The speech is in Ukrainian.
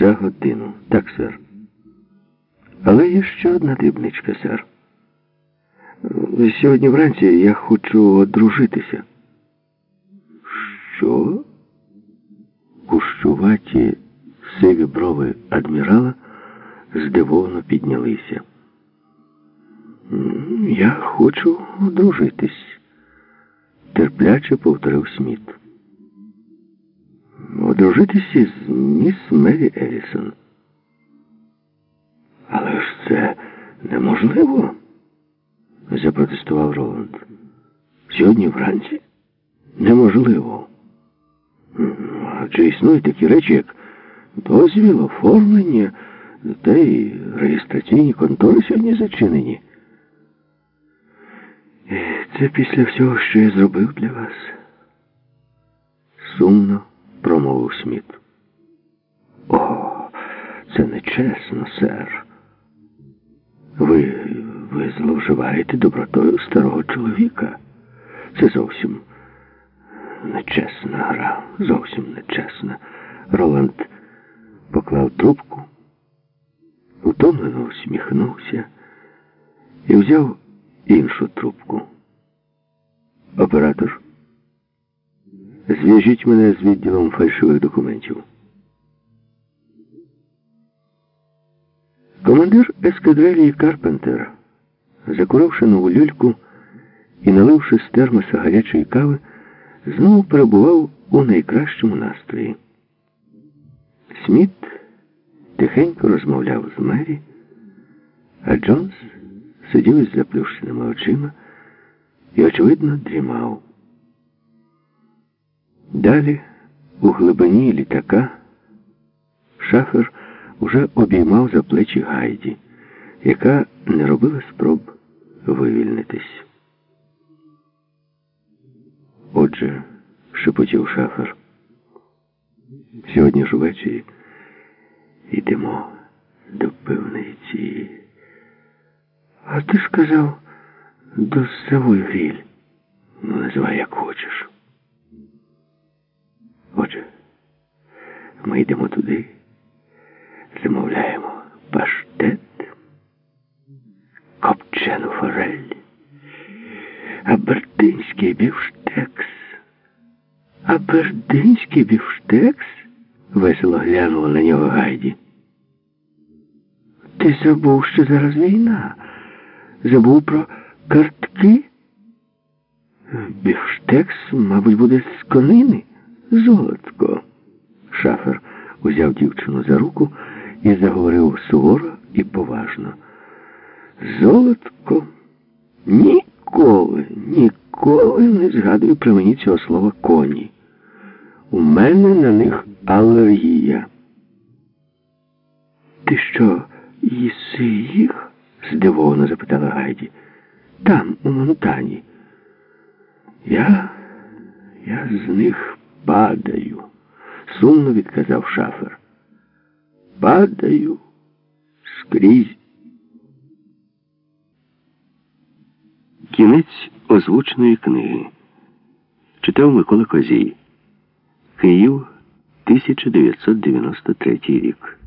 За годину. Так, сер. Але є ще одна дрібничка, сер. Сьогодні вранці я хочу одружитися. Що? Кущуваті сиві брови адмірала здивовано піднялися. Я хочу одружитись, терпляче повторив Сміт. Одружитись із міс Мері Елісон. Але ж це неможливо, запротестував Роланд. Сьогодні вранці неможливо. Адже існують такі речі, як дозвіл, оформлення, та й реєстраційні контори сьогодні зачинені. Це після всього, що я зробив для вас. Сумно промовив Сміт. О, це нечесно, сер. Ви, ви зловживаєте добротою старого чоловіка. Це зовсім нечесна гра, зовсім нечесна. Роланд поклав трубку, утомлено усміхнувся і взяв іншу трубку. Оператор, зв'яжіть мене з відділом фальшивих документів. Командир ескадрилії Карпентер, закуривши нову люльку і наливши з термоса гарячої кави, знову перебував у найкращому настрої. Сміт тихенько розмовляв з Мері, а Джонс сидів із заплющеними очима і, очевидно, дрімав. Далі, у глибині літака, шафер уже обіймав за плечі Гайді, яка не робила спроб вивільнитись. Отже, шепотів шафер, сьогодні ж увечері йдемо до пивниці. А ти ж сказав до гріль. Ну, називай як хочеш. Ми йдемо туди, замовляємо паштет, копчену форель, абердинський бівштекс. Абердинський бівштекс? Весело глянула на нього Гайді. Ти забув, що зараз війна. Забув про картки? Бівштекс, мабуть, буде з конини. Золотко. Шафер узяв дівчину за руку і заговорив суворо і поважно. Золотко, ніколи, ніколи не згадую при мені цього слова коні. У мене на них алергія. Ти що, їси їх? здивовано запитала Гайді. Там, у Монтані. Я. я з них падаю, сумно відказав шафер. Падаю скрізь. Кінець озвученої книги. Читав Микола Козій. Київ, 1993 рік.